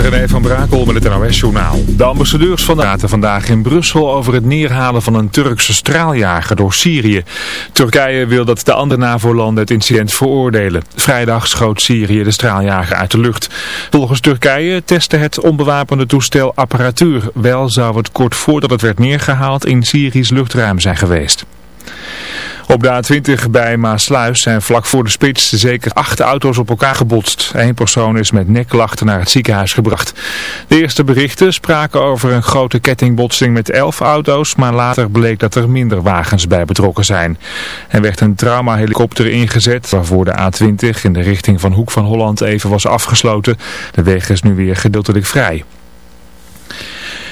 René van Brakel met het NOS-journaal. De ambassadeurs van de praten vandaag in Brussel over het neerhalen van een Turkse straaljager door Syrië. Turkije wil dat de andere NAVO-landen het incident veroordelen. Vrijdag schoot Syrië de straaljager uit de lucht. Volgens Turkije testte het onbewapende toestel apparatuur. Wel zou het kort voordat het werd neergehaald in Syrisch luchtruim zijn geweest. Op de A20 bij Maasluis zijn vlak voor de spits zeker acht auto's op elkaar gebotst. Eén persoon is met nekklachten naar het ziekenhuis gebracht. De eerste berichten spraken over een grote kettingbotsing met elf auto's, maar later bleek dat er minder wagens bij betrokken zijn. Er werd een traumahelikopter ingezet waarvoor de A20 in de richting van Hoek van Holland even was afgesloten. De weg is nu weer gedeeltelijk vrij.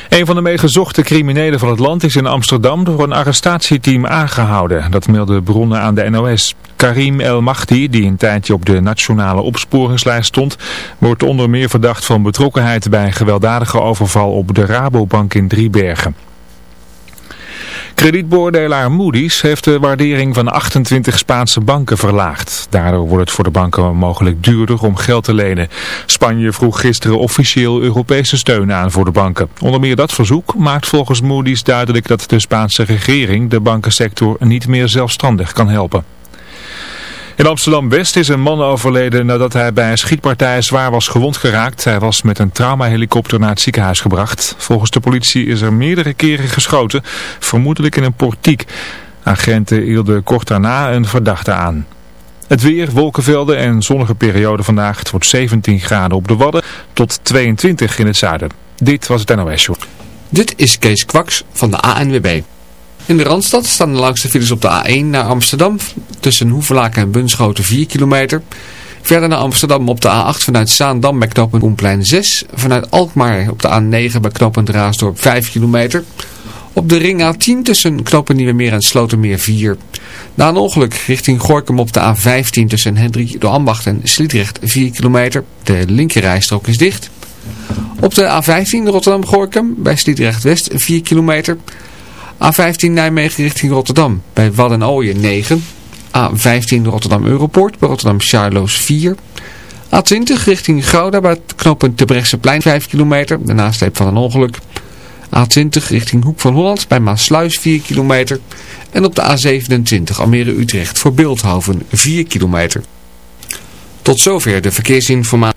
Een van de meest gezochte criminelen van het land is in Amsterdam door een arrestatieteam aangehouden. Dat melden bronnen aan de NOS. Karim El Mahdi, die een tijdje op de nationale opsporingslijst stond, wordt onder meer verdacht van betrokkenheid bij een gewelddadige overval op de Rabobank in Driebergen. Kredietbeoordelaar Moody's heeft de waardering van 28 Spaanse banken verlaagd. Daardoor wordt het voor de banken mogelijk duurder om geld te lenen. Spanje vroeg gisteren officieel Europese steun aan voor de banken. Onder meer dat verzoek maakt volgens Moody's duidelijk dat de Spaanse regering de bankensector niet meer zelfstandig kan helpen. In Amsterdam-West is een man overleden nadat hij bij een schietpartij zwaar was gewond geraakt. Hij was met een traumahelikopter naar het ziekenhuis gebracht. Volgens de politie is er meerdere keren geschoten, vermoedelijk in een portiek. Agenten hielden kort daarna een verdachte aan. Het weer, wolkenvelden en zonnige periode vandaag. Het wordt 17 graden op de Wadden tot 22 in het zuiden. Dit was het NOS Show. Dit is Kees Kwaks van de ANWB. In de Randstad staan de langste files op de A1 naar Amsterdam. Tussen Hoevelaken en Bunschoten 4 kilometer. Verder naar Amsterdam op de A8 vanuit Zaandam bij knooppunt Koenplein 6. Vanuit Alkmaar op de A9 bij knooppunt Raasdorp 5 kilometer. Op de ring A10 tussen knooppunt Nieuwemeer en Slotermeer 4. Na een ongeluk richting Gorkum op de A15 tussen Hendrik de Ambacht en Sliedrecht 4 kilometer. De linkerrijstrook is dicht. Op de A15 Rotterdam-Gorkum bij Sliedrecht West 4 kilometer. A15 Nijmegen richting Rotterdam bij Waddenooien 9. A15 Rotterdam Europoort bij Rotterdam Charloes 4. A20 richting Gouda bij het knooppunt plein 5 kilometer. De nasleep van een ongeluk. A20 richting Hoek van Holland bij Maasluis 4 kilometer. En op de A27 Almere Utrecht voor Beeldhoven 4 kilometer. Tot zover de verkeersinformatie.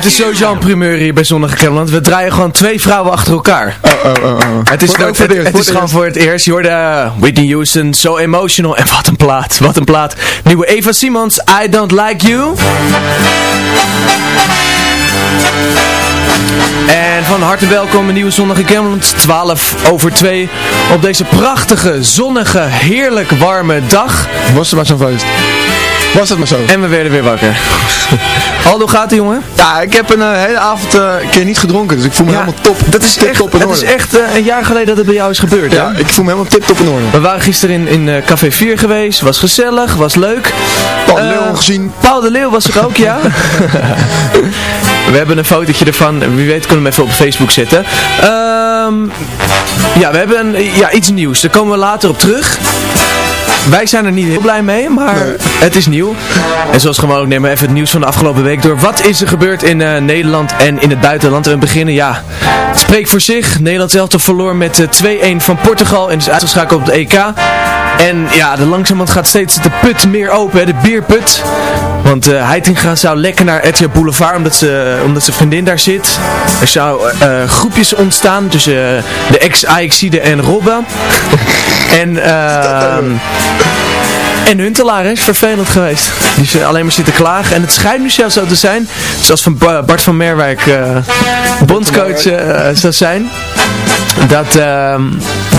het is zo Jean primeur hier bij Zonnige Kemland. We draaien gewoon twee vrouwen achter elkaar. Oh, oh, oh. oh. Het is, voor het, het, het, is gewoon voor het eerst. Je hoorde eh, Whitney Houston, So Emotional. En wat een plaat, wat een plaat. Nieuwe Eva Simons, I Don't Like You. En van harte welkom een nieuwe zonnige Cameland, 12 over 2, op deze prachtige, zonnige, heerlijk warme dag. Was er maar zo'n feest. Was dat maar zo? En we werden weer wakker. Aldo gaat het, jongen? Ja, ik heb een eh, hele avond eh, een keer niet gedronken, dus ik voel me helemaal top. Dat is tip echt, top in het is echt eh, een jaar geleden dat het bij jou is gebeurd, Ja, hè? ik voel me helemaal tip top in orde. We waren gisteren in, in eh, Café 4 geweest, was gezellig, was leuk. Paul de Leeuw gezien. Paul de Leeuw was er ook, ja. we hebben een fotootje ervan, wie weet kunnen we hem even op Facebook zetten. Ehm, ja, we hebben een, ja, iets nieuws, daar komen we later op terug. Wij zijn er niet heel blij mee, maar het is nieuw. En zoals gewoon ook nemen we even het nieuws van de afgelopen week door. Wat is er gebeurd in eh, Nederland en in het buitenland? En we beginnen, ja, het spreekt voor zich. Nederland zelf verloor met eh, 2-1 van Portugal en is uitgeschakeld op het EK. En ja, de langzamerhand gaat steeds de put meer open, hè, de bierput. Want eh Heitinga zou lekker naar Etihad Boulevard, omdat, ze, omdat zijn vriendin daar zit. Er zou eh, groepjes ontstaan tussen eh, de ex-Ajaxide en Robben. en ehm en Huntelaar is vervelend geweest. Die is alleen maar zitten klagen. En het schijnt nu zelfs zo te zijn, zoals van Ba- Bart van Merwijk eh, bondscoach eh, zou zijn, dat, ehm,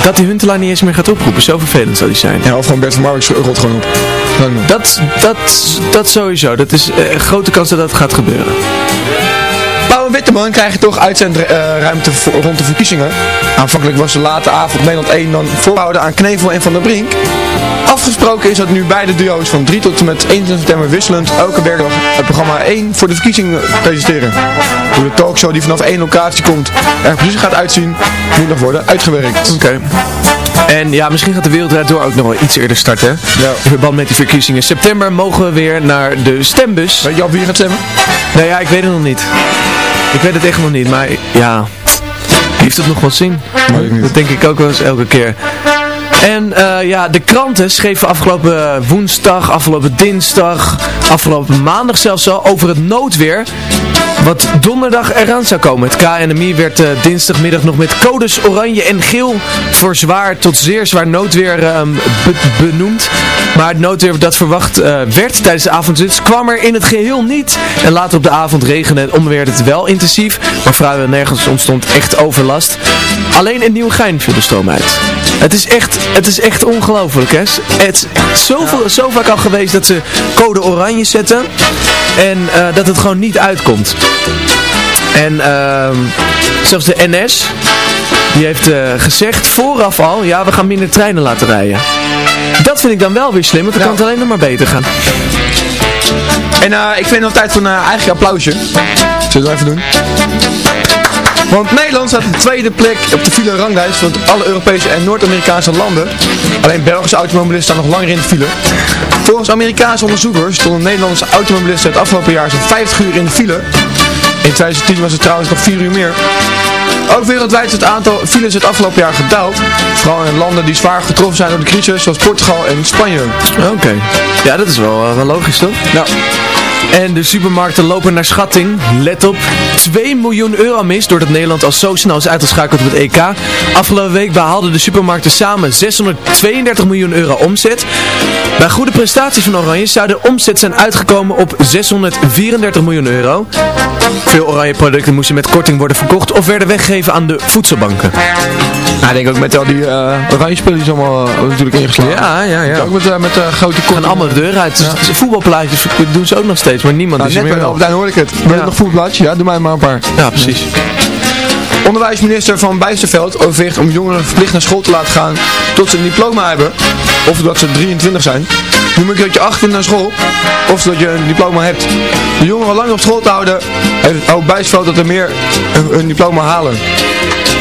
dat die Huntelaar niet eens meer gaat oproepen. Zo vervelend zou die zijn. Ja, of gewoon Bert van Marwijk rot gewoon op. Eh, Dat, dat, dat sowieso. Dat is eh, een grote kans dat dat gaat gebeuren. En Witteman krijgen toch uitzendruimte voor- rond de verkiezingen. Aanvankelijk was de late avond Nederland 1 dan voorhouden aan Knevel en Van der Brink. Afgesproken is dat nu beide duo's van 3 tot en met 21 september wisselend elke werkdag het programma 1 voor de verkiezingen presenteren. Hoe de talkshow die vanaf één locatie komt er precies gaat uitzien, moet nog worden uitgewerkt. Oké. En ja, misschien gaat de wereld Draait door ook nog wel iets eerder starten. Ja. In verband met die verkiezingen. September mogen we weer naar de stembus. Weet je al wie je gaat stemmen? Nou ja, ik weet het nog niet. Ik weet het echt nog niet, maar ja, heeft het nog wel zin? Dat denk ik ook wel eens elke keer. En eh, ja, de kranten schreven afgelopen woensdag, afgelopen dinsdag, afgelopen maandag zelfs al over het noodweer. Wat donderdag eraan zou komen. Het KNMI werd eh, dinsdagmiddag nog met codes oranje en geel voor zwaar tot zeer zwaar noodweer ehm, be- benoemd. Maar het noodweer dat verwacht eh, werd tijdens de avondspits kwam er in het geheel niet. En later op de avond regende en onweerde het wel intensief. Maar vrijwel nergens ontstond echt overlast. Alleen in Nieuwegein viel de stroom uit. Het is echt, het is echt ongelooflijk, hè. Het is zoveel, zo vaak al geweest dat ze code oranje zetten. En eh, dat het gewoon niet uitkomt. En ehm, zelfs de NS, die heeft eh, gezegd vooraf al, ja we gaan minder treinen laten rijden. Dat vind ik dan wel weer slim, want dan kan het alleen nog maar beter gaan. En eh, ik vind het tijd voor een uh, eigen applausje. Zullen we dat even doen? Want Nederland staat op de tweede plek op de file ranglijst van alle Europese en Noord-Amerikaanse landen. Alleen Belgische automobilisten staan nog langer in de file. Volgens Amerikaanse onderzoekers stonden Nederlandse automobilisten het afgelopen jaar zo'n 50 uur in de file. In 2010 was het trouwens nog 4 uur meer. Ook wereldwijd is het aantal files het afgelopen jaar gedaald. Vooral in landen die zwaar getroffen zijn door de crisis, zoals Portugal en Spanje. Oké. Ja, dat is wel, eh, wel logisch toch? Nou, En de supermarkten lopen naar schatting, let op, 2 miljoen euro mis doordat Nederland al zo snel is uitgeschakeld op het EK. Afgelopen week behaalden de supermarkten samen 632 miljoen euro omzet. Bij goede prestaties van Oranje zou de omzet zijn uitgekomen op 634 miljoen euro. Veel Oranje producten moesten met korting worden verkocht of werden weggegeven aan de voedselbanken. Nou, ik denk ook met al die uh, oranje spulletjes allemaal uh, natuurlijk ingeslagen. Ja, ja, ja. Ook met, uh, met uh, grote Gaan kortingen. allemaal de deur uit. Dus Voetbalplaatjes doen ze ook nog steeds, maar niemand Nou, is er net meer bij wel. Albert Heijn hoor ik het. Wil je nog voetbalplaatje? Ja, doe mij maar een paar. Ja, precies. Onderwijsminister Van Bijsterveld overweegt om jongeren verplicht naar school te laten gaan tot ze een diploma hebben. Of dat ze 23 zijn. Nu moet je dat je 18 naar school. Of dat je een diploma hebt. De jongeren lang op school te houden. Heeft ook Bijsterveld dat er meer een, een diploma halen.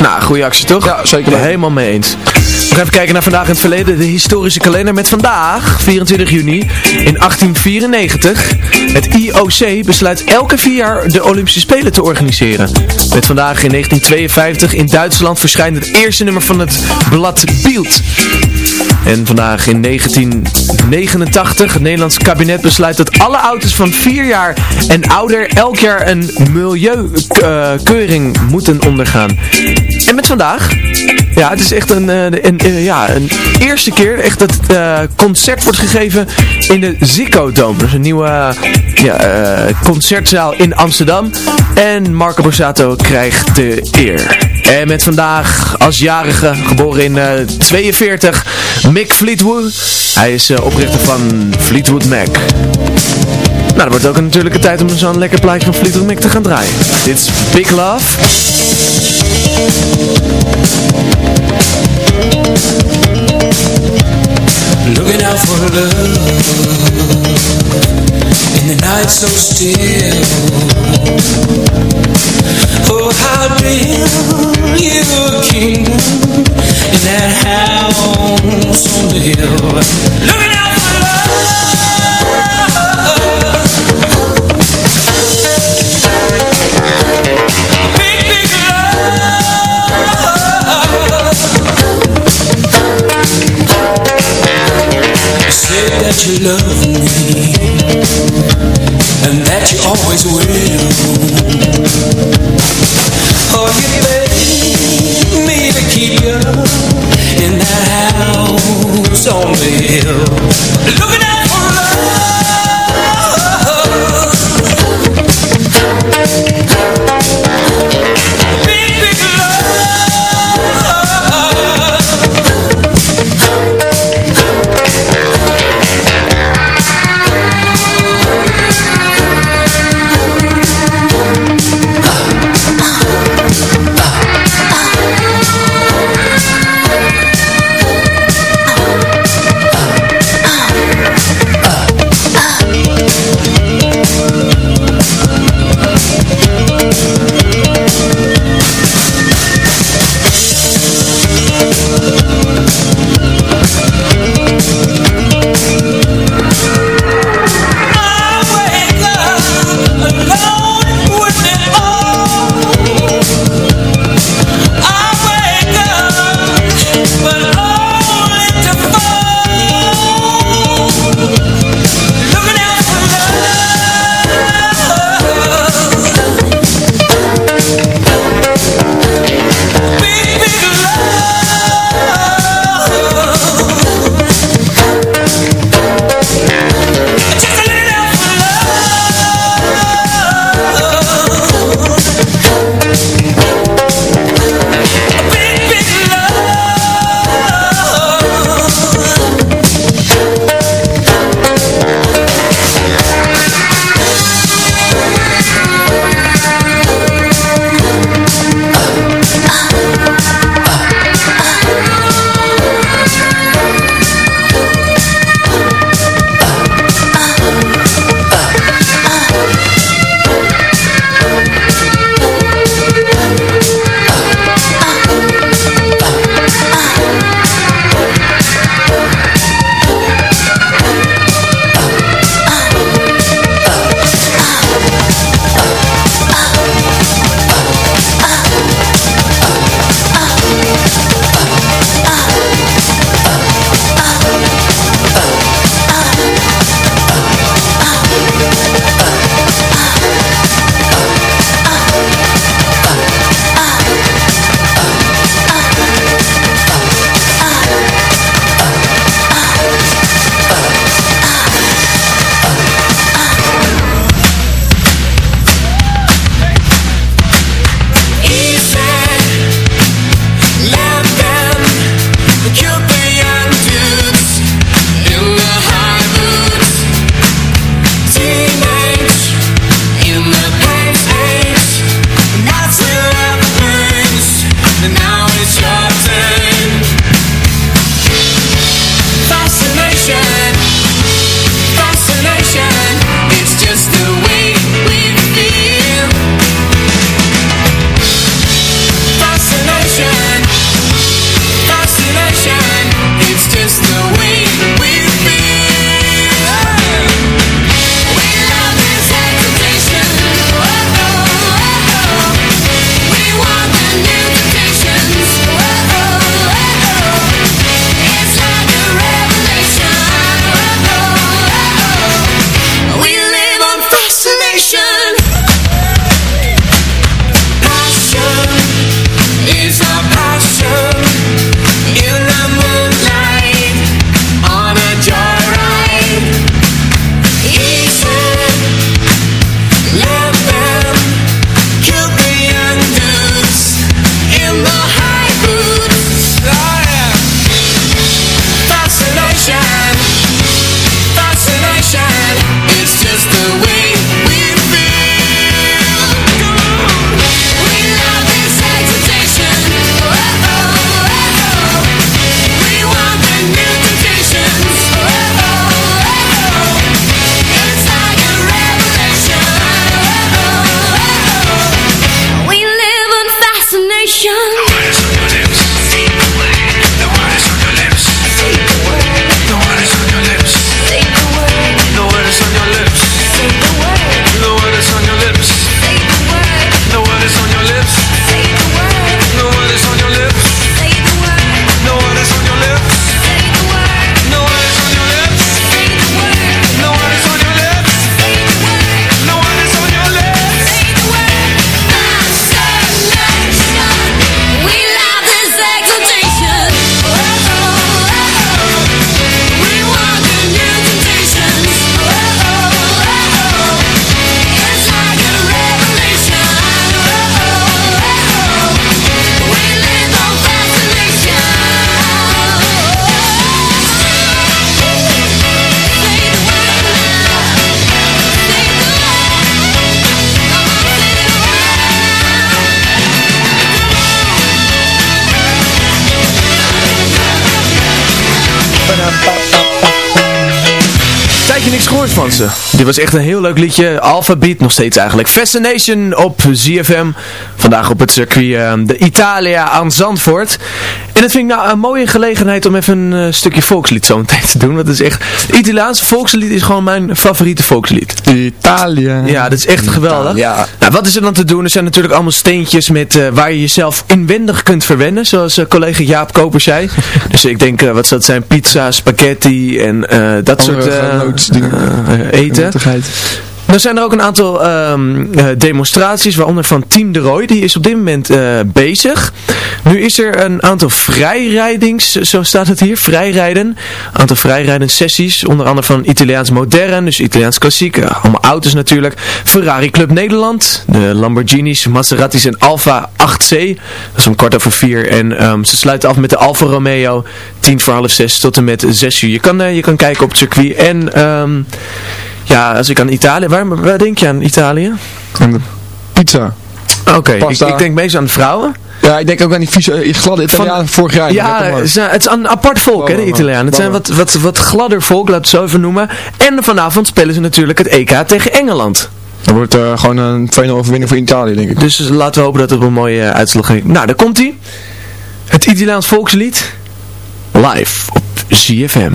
Nou, goede actie toch? Ja, zeker. Helemaal mee eens. We gaan even kijken naar vandaag in het verleden. De historische kalender met vandaag, 24 juni, in 1894. Het IOC besluit elke vier jaar de Olympische Spelen te organiseren. Met vandaag in 1952 in Duitsland verschijnt het eerste nummer van het blad Bild. En vandaag in 1989, het Nederlands kabinet besluit dat alle auto's van 4 jaar en ouder elk jaar een milieukeuring moeten ondergaan. En met vandaag, Ja, het is echt een, eh, een, een- ja, een eerste keer echt dat het eh, concert wordt gegeven in de Ziggo Dome. Dat is een nieuwe eh, ja, eh, concertzaal in Amsterdam. En Marco Borsato krijgt de eer. En met vandaag als jarige, geboren in eh 42, Mick Fleetwood. Hij is eh, oprichter van Fleetwood Mac. Nou, dat wordt ook natuurlijk een tijd om zo'n lekker plaatje van Fleetwood Mac te gaan draaien. Dit is Big Love. Looking out for love in the night so still. Oh, how real your kingdom in that house on the hill. Looking out that you love me. And that you always will. Oh, you me to keep you in that house on the hill, out Dit was echt een heel leuk liedje. Alphabet nog steeds eigenlijk. Fascination op ZFM. Vandaag op het circuit eh, de Italia aan Zandvoort. En dat vind ik nou een mooie gelegenheid om even een eh, stukje volkslied zo meteen te doen. Want het is echt... Het Italiaanse volkslied is gewoon mijn favoriete volkslied. Italië. Ja, dat is echt geweldig. Ja. Nou, wat is er dan te doen? Er zijn natuurlijk allemaal steentjes met, eh, waar je jezelf inwendig kunt verwennen. Zoals eh, collega Jaap Koper zei. dus ik denk, wat zou zijn? Pizza, spaghetti en dat soort Andere eh, eten. Er zijn er ook een aantal ehm, eh, demonstraties, waaronder van Team de Roy. Die is op dit moment eh, bezig. Nu is er een aantal vrijrijdings, zo staat het hier, vrijrijden. Een aantal vrijrijdende sessies, onder andere van Italiaans Modern, dus Italiaans Klassiek. eh, allemaal auto's natuurlijk. Ferrari Club Nederland, de Lamborghinis, Maseratis en Alfa 8C. Dat is om kwart over vier. En ehm, ze sluiten af met de Alfa Romeo, tien voor half zes tot en met zes uur. Je kan, je kan kijken op het circuit. En... ehm, ja, als ik aan Italië... Waar, waar denk je aan Italië? En de pizza. Oké, ik, ik denk meestal aan de vrouwen. Ja, ik denk ook aan die vieze, eh, gladde Italianen vorig jaar. Ja, het is, een apart volk, hè, de Italianen. Het zijn wat, wat, wat gladder volk, laat het zo even noemen. En vanavond spelen ze natuurlijk het EK tegen Engeland. Dan wordt eh, gewoon een 2-0 overwinning voor Italië, denk ik. Dus laten we hopen dat het op een mooie eh, uitslag gaat. Nou, daar komt hij. Het Italiaans volkslied. Live op CFM.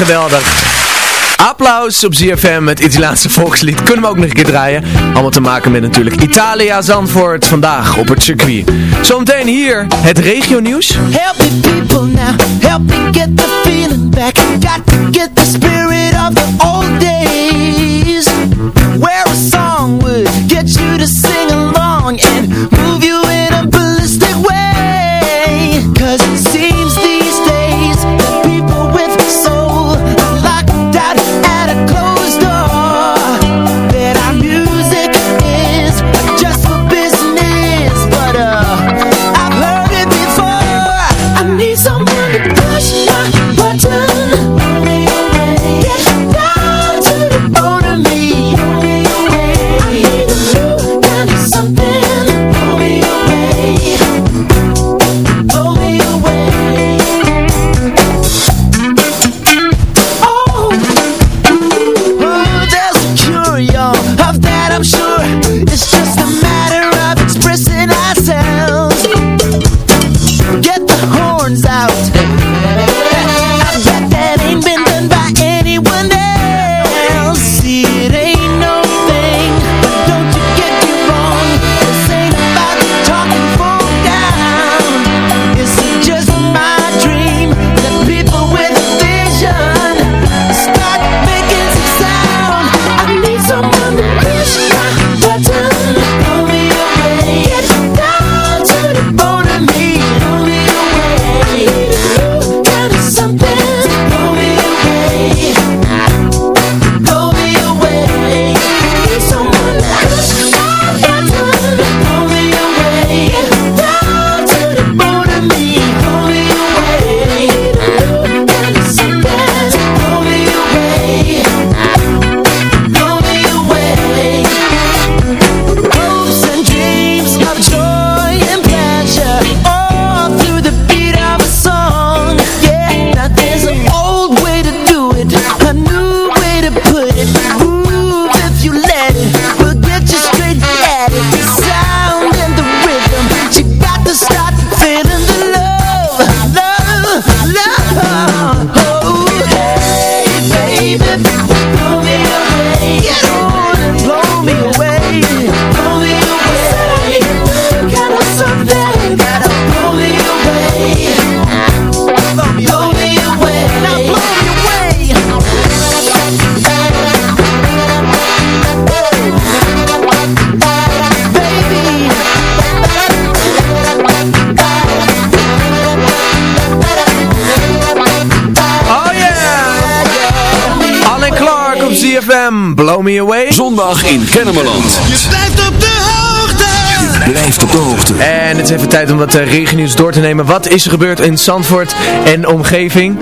Geweldig. Applaus op ZFM, het Italiaanse volkslied. Kunnen we ook nog een keer draaien. Allemaal te maken met natuurlijk Italia Zandvoort vandaag op het circuit. Zometeen hier het regionieuws. Help me people now, help me get the feeling back Got to get the in Kennemerland. Je blijft op de hoogte. Je blijft op de hoogte. En het is even tijd om wat uh, regennieuws door te nemen. Wat is er gebeurd in Zandvoort en omgeving?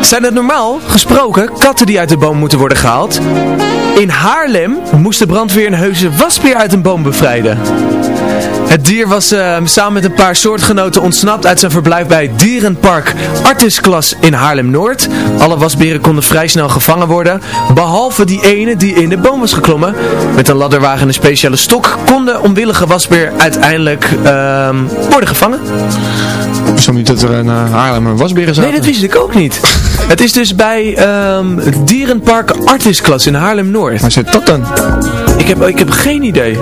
Zijn het normaal gesproken katten die uit de boom moeten worden gehaald? In Haarlem moest de brandweer een heuse wasbeer uit een boom bevrijden. Het dier was uh, samen met een paar soortgenoten ontsnapt uit zijn verblijf bij Dierenpark Artisklas in Haarlem-Noord. Alle wasberen konden vrij snel gevangen worden, behalve die ene die in de boom was geklommen. Met een ladderwagen en een speciale stok kon de onwillige wasbeer uiteindelijk uh, worden gevangen. Ik wist niet dat er in uh, Haarlem een wasberen zaten. Nee, dat wist ik ook niet. Het is dus bij um, Dierenpark Artisklas in Haarlem-Noord. Waar zit dat dan? Ik heb, ik heb geen idee.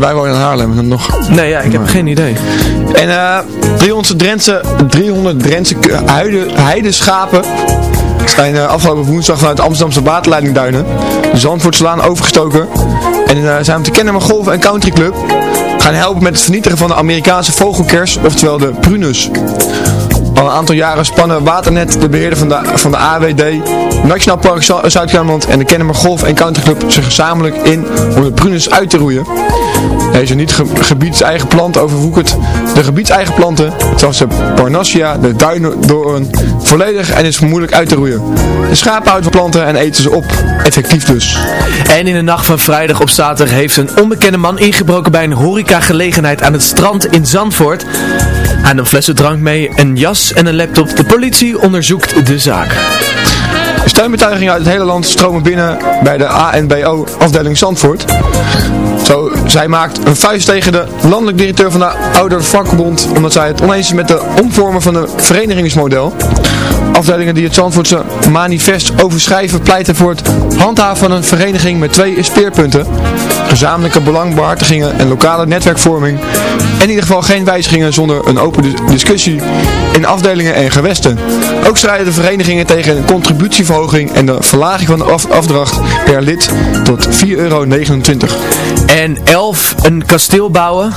Wij wonen in Haarlem nog... Nee, ja, ik heb geen idee. En uh, 300 Drentse, 300 Drentse heide, heideschapen zijn uh, afgelopen woensdag vanuit de Amsterdamse waterleidingduinen Zandvoortslaan overgestoken. En uh, zijn op de Kennemer Golf en Country Club gaan helpen met het vernietigen van de Amerikaanse vogelkers, oftewel de prunus. Al een aantal jaren spannen Waternet, de beheerder van de, van de AWD, Nationaal Park Zuid-Kennemerland en de Kennemer Golf en Country Club zich gezamenlijk in om de prunus uit te roeien. Deze niet ge gebiedseigen planten overwoekert de gebiedseigen planten, zoals de Parnassia, de duindoorn, volledig en is moeilijk uit te roeien. De schapen houden planten en eten ze op. Effectief dus. En in de nacht van vrijdag op zaterdag heeft een onbekende man ingebroken bij een horecagelegenheid aan het strand in Zandvoort. Hij nam flessen drank mee, een jas en een laptop. De politie onderzoekt de zaak. Steunbetuigingen uit het hele land stromen binnen bij de ANBO afdeling Zandvoort. Zo, zij maakt een vuist tegen de landelijk directeur van de Oudervakbond omdat zij het oneens is met de omvormen van het verenigingsmodel. Afdelingen die het Zandvoortse manifest overschrijven pleiten voor het handhaven van een vereniging met twee speerpunten. Gezamenlijke belangbehartigingen en lokale netwerkvorming. En in ieder geval geen wijzigingen zonder een open discussie in afdelingen en gewesten. Ook strijden de verenigingen tegen een contributieverhoging en de verlaging van de af afdracht per lid tot 4,29 euro. En 11 een kasteel bouwen.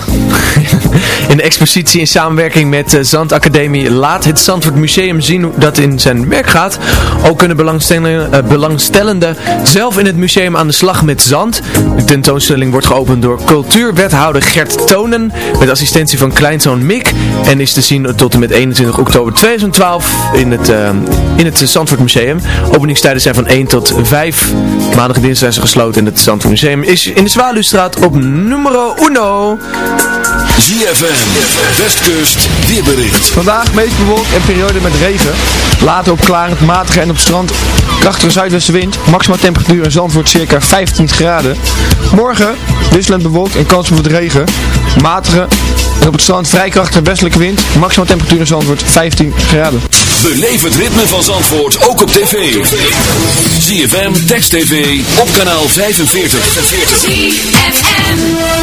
in de expositie in samenwerking met de Zandacademie laat het Zandvoort Museum zien hoe dat in zijn werk gaat. Ook kunnen belangstellenden, uh, belangstellenden zelf in het museum aan de slag met zand. Tentoonstelling wordt geopend door cultuurwethouder Gert Tonen met assistentie van kleinzoon Mick en is te zien tot en met 21 oktober 2012 in het, uh, in het Zandvoort Museum. Openingstijden zijn van 1 tot 5. Maandag en dinsdag zijn ze gesloten in het Zandvoort Museum. Is in de Zwaluwstraat op numero uno. ZFM, Westkust, weerbericht. Vandaag meest bewolkt en periode met regen. Later opklarend, matige en op strand krachtige zuidwestenwind. Maxima temperatuur in Zandvoort circa 15 graden. Morgen wisselend bewolkt en kans op het regen. Matige en op het strand vrij krachtige westelijke wind. Maxima temperatuur in Zandvoort 15 graden. Beleef het ritme van Zandvoort ook op tv. ZFM, Text TV, op kanaal 45. 45.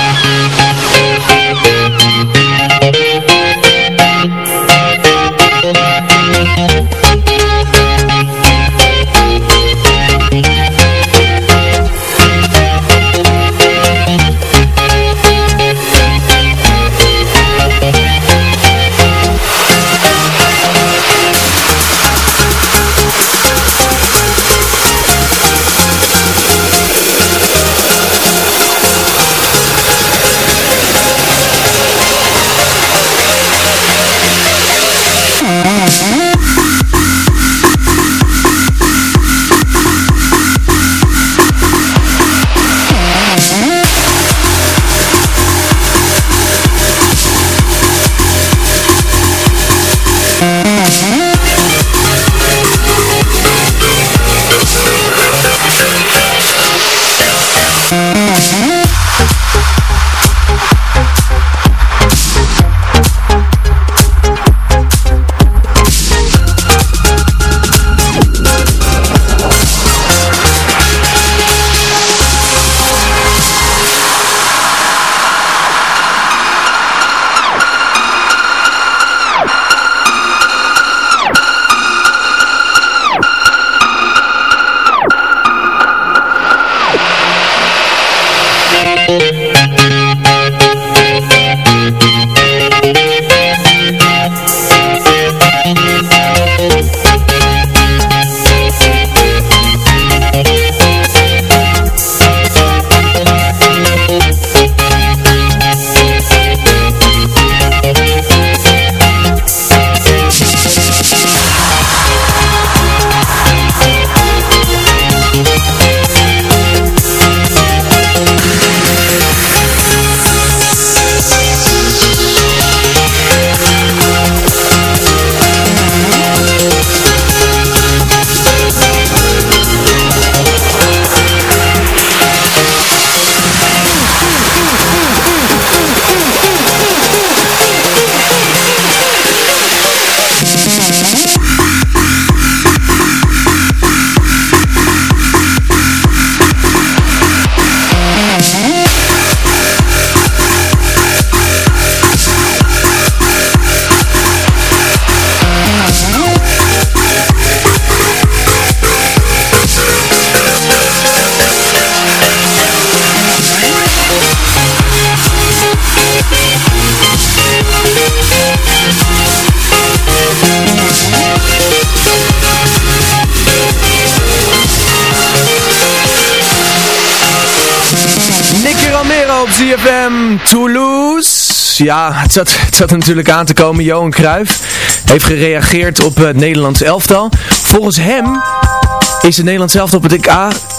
Ja, het zat, zat natuurlijk aan te komen. Johan Cruijff heeft gereageerd op het Nederlands elftal. Volgens hem is het Nederlands elftal op het EK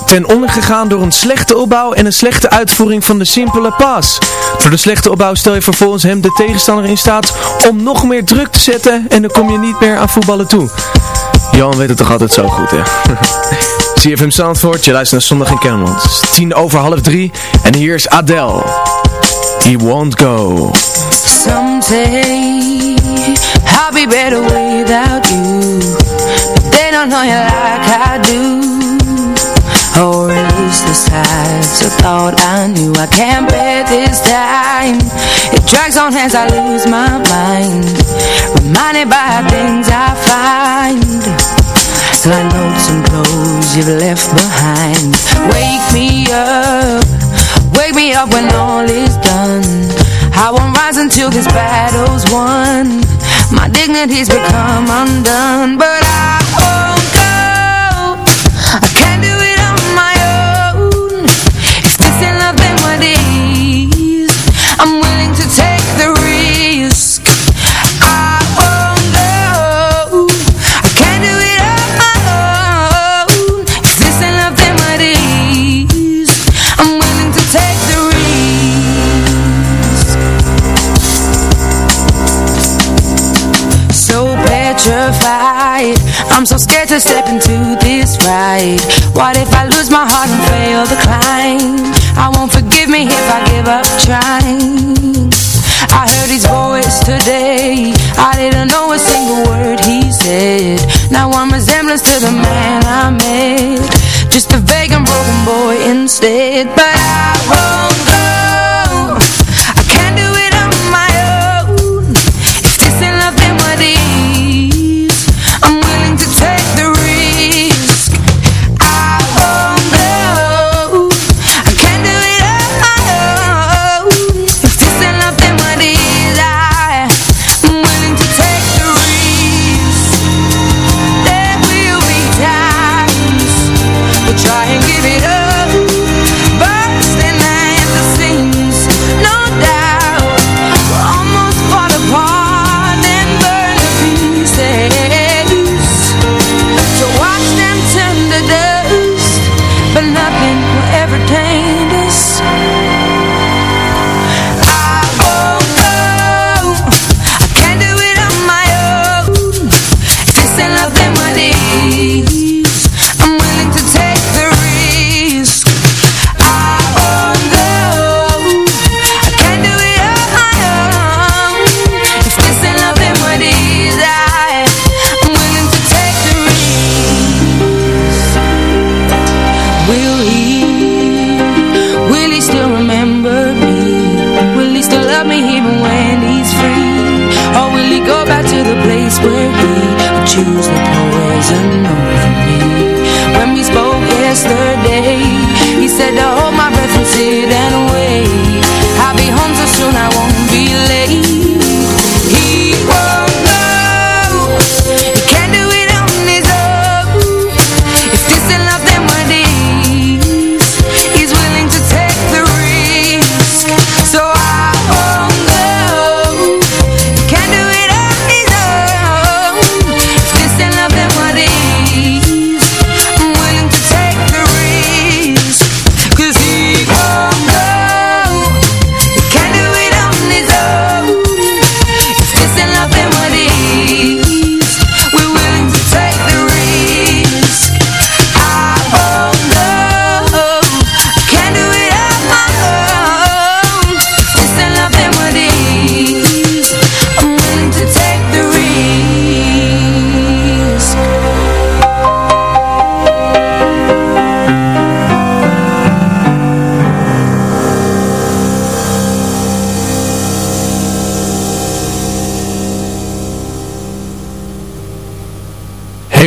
ten onder gegaan door een slechte opbouw en een slechte uitvoering van de simpele pas. Door de slechte opbouw stel je vervolgens hem de tegenstander in staat om nog meer druk te zetten en dan kom je niet meer aan voetballen toe. Johan weet het toch altijd zo goed, hè? CFM Zandvoort, je luistert naar Zondag in Kennemerland. Het is tien over half drie en hier is Adele. He won't go. Someday I'll be better without you. But they don't know you like I do. Oh, or at least the sides I thought I knew. I can't bear this time. It drags on as I lose my mind. Reminded by things I find. Like notes and clothes you've left behind. Wake me up. Wake me up when all is done I won't rise until this battle's won. My dignity's become undone But I won't go. I What if I lose my heart and fail the climb I won't forgive me if I give up trying. I heard his voice today. I didn't know a single word he said. Now one resemblance to the man I met. Just a vague and broken boy instead. But I won't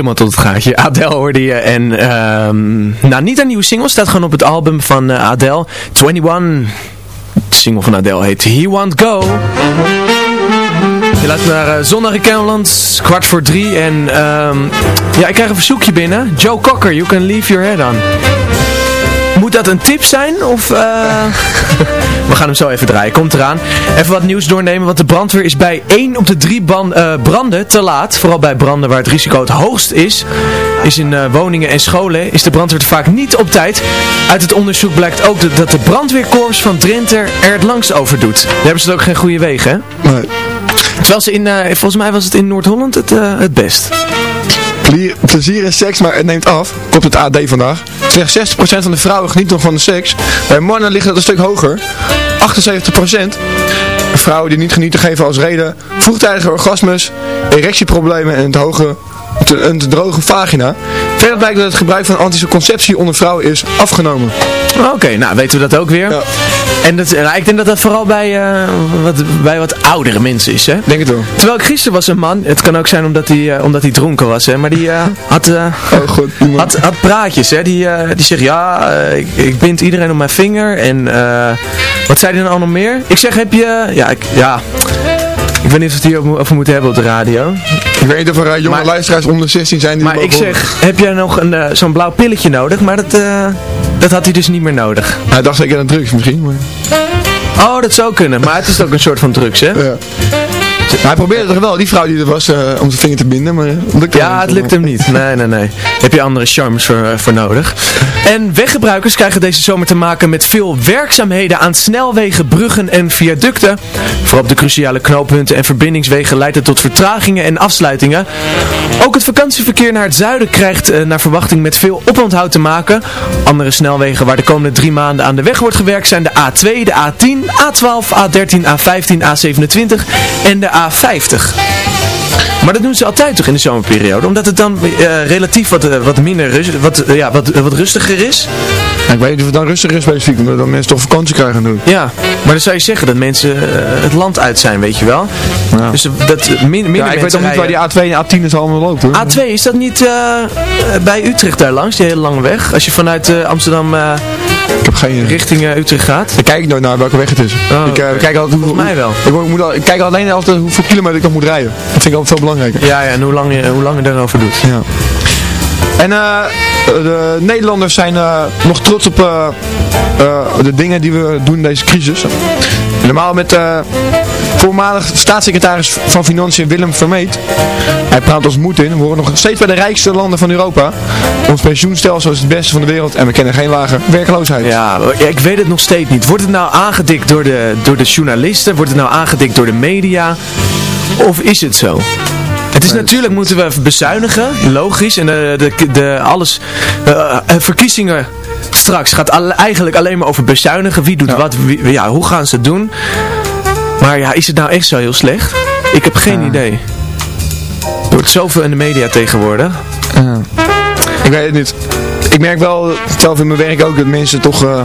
Helemaal tot het gaatje. Adele hoorde je. En ehm nou, niet een nieuwe single. Staat gewoon op het album van eh, Adele. 21. De single van Adele heet He Want Go. Je luistert naar uh, Zondag in Kennemerland. Kwart voor drie. En ehm ja, ik krijg een verzoekje binnen. Joe Cocker, You Can Leave Your Head On. Moet dat een tip zijn? Of, eh We gaan hem zo even draaien. Komt eraan. Even wat nieuws doornemen. Want de brandweer is bij 1 op de 3 ban- eh, branden te laat. Vooral bij branden waar het risico het hoogst is. Is in eh, woningen en scholen. Is de brandweer vaak niet op tijd. Uit het onderzoek blijkt ook dat- dat de brandweerkorps van Drenthe er het langst over doet. Daar hebben ze ook geen goede wegen, hè? Nee. Terwijl ze in, volgens mij was het in Noord-Holland het, het best. Plezier, is seks, maar het neemt af. Komt het AD vandaag. Slechts 60% van de vrouwen geniet nog van de seks. Bij mannen ligt dat een stuk hoger. 78%. Vrouwen die niet genieten geven als reden vroegtijdige orgasmes, erectieproblemen en het hoge, een te droge vagina. Verder blijkt dat het gebruik van anticonceptie onder vrouwen is afgenomen. Oké, nou weten we dat ook weer. Ja. En dat, nou, ik denk dat dat vooral bij, eh, wat, bij wat oudere mensen is, hè? Denk het wel. Terwijl ik gisteren was een man, het kan ook zijn omdat hij, eh, omdat hij dronken was, hè? Maar die eh, had, Oh die man. had, had praatjes, hè? Die, die zegt, ja, ik, ik bind iedereen op mijn vinger. En wat zei hij dan allemaal meer? Ik zeg, heb je... Ja, ik, ja, ik weet niet of we het hier over over moeten hebben op de radio. Ik weet niet of er eh, jonge Maar- luisteraars onder de 16 zijn die Maar ik zeg, heb jij nog een, eh, zo'n blauw pilletje nodig? Maar dat, eh, dat had hij dus niet meer nodig. Hij dacht zeker aan drugs misschien, maar... Oh, dat zou kunnen. Maar het is ook een soort van drugs, hè? Ja. Hij probeerde toch wel, die vrouw die er was, eh, om zijn vinger te binden, maar Ja, het lukt hem niet. Nee, nee, nee. Heb je andere charmes voor, voor nodig. En weggebruikers krijgen deze zomer te maken met veel werkzaamheden aan snelwegen, bruggen en viaducten. Vooral op de cruciale knooppunten en verbindingswegen leidt het tot vertragingen en afsluitingen. Ook het vakantieverkeer naar het zuiden krijgt eh, naar verwachting met veel oponthoud te maken. Andere snelwegen waar de komende drie maanden aan de weg wordt gewerkt zijn de A2, de A10, A12, A13, A15, A27 en de A50. Maar dat doen ze altijd toch in de zomerperiode? Omdat het dan eh, relatief wat, eh, wat minder rust, wat, eh, ja, wat, wat rustiger is. Ja, ik weet niet of het dan rustiger is specifiek, omdat dan mensen toch vakantie krijgen doen. Ja, maar dan zou je zeggen dat mensen het land uit zijn, weet je wel. Ja. Dus dat min, minder Ja, ik weet ook niet waar die A2 en A10 is allemaal loopt hoor. A2, is dat niet bij Utrecht daar langs, die hele lange weg? Als je vanuit Amsterdam ik heb geen... richting Utrecht gaat? Dan kijk ik nooit naar welke weg het is. Oh, ik, kijk altijd Volgens mij wel. Ik, moet- ik kijk alleen altijd hoeveel kilometer ik nog moet rijden. Dat vind ik altijd veel belangrijker. Ja, ja, en hoe lang je, hoe lang je daarover doet. Ja. En eh, de Nederlanders zijn eh, nog trots op eh, de dingen die we doen in deze crisis. Normaal met voormalig staatssecretaris van Financiën Willem Vermeet. Hij praat ons moed in. We horen nog steeds bij de rijkste landen van Europa. Ons pensioenstelsel is het beste van de wereld en we kennen geen lage werkloosheid. Ja, ik weet het nog steeds niet. Wordt het nou aangedikt door de, door de journalisten? Wordt het nou aangedikt door de media? Of is het zo? Het is natuurlijk, moeten we bezuinigen, logisch. En de, de, de, alles, eh, eh, verkiezingen straks gaat eigenlijk alleen maar over bezuinigen. Wie doet wat, wie- ja, hoe gaan ze het doen? Maar ja, is het nou echt zo heel slecht? Ik heb geen idee. Er wordt zoveel in de media tegenwoordig. Ja. Ik weet het niet. Ik merk wel, zelf in mijn werk ook, dat mensen toch eh,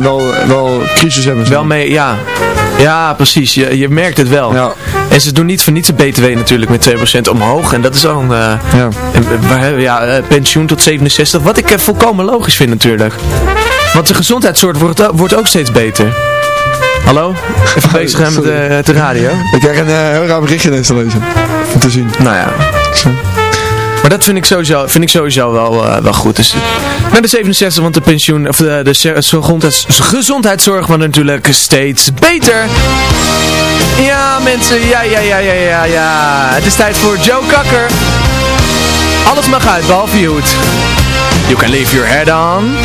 wel, wel crisis hebben. Wel mee, ja. Ja, precies. Je, je merkt het wel. Ja. En ze doen niet voor niets de BTW natuurlijk met 2% omhoog. En dat is al een eh, Ja. ja, eh, pensioen tot 67. Wat ik eh, volkomen logisch vind natuurlijk. Want de gezondheidszorg wordt, ook- wordt ook steeds beter. Hallo? Even bezig met de, de radio. Ik krijg een heel raar berichtje ineens te lezen. Om te zien. Nou ja. Maar dat vind ik sowieso, vind ik sowieso wel, eh, wel goed. Dus, naar de 67, want de pensioen, of de, gezondheids, gezondheidszorg wordt natuurlijk steeds beter. Ja mensen, ja, ja, ja, ja, ja, ja. Het is tijd voor Joe Kakker. Alles mag uit, behalve je. You can leave your head on.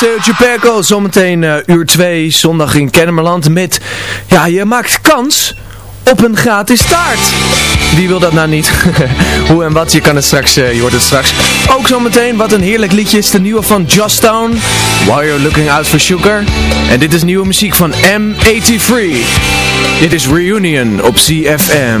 Sergio eh, Zometeen eh, uur 2, zondag in Kennemerland met... Ja, je maakt kans op een gratis taart. Wie wil dat nou niet? Hoe en wat, je kan het straks, eh, je hoort het straks. Ook zometeen, wat een heerlijk liedje is de nieuwe van Just Town. While You're Looking Out for Sugar. En dit is nieuwe muziek van M83. Dit is Reunion op CFM.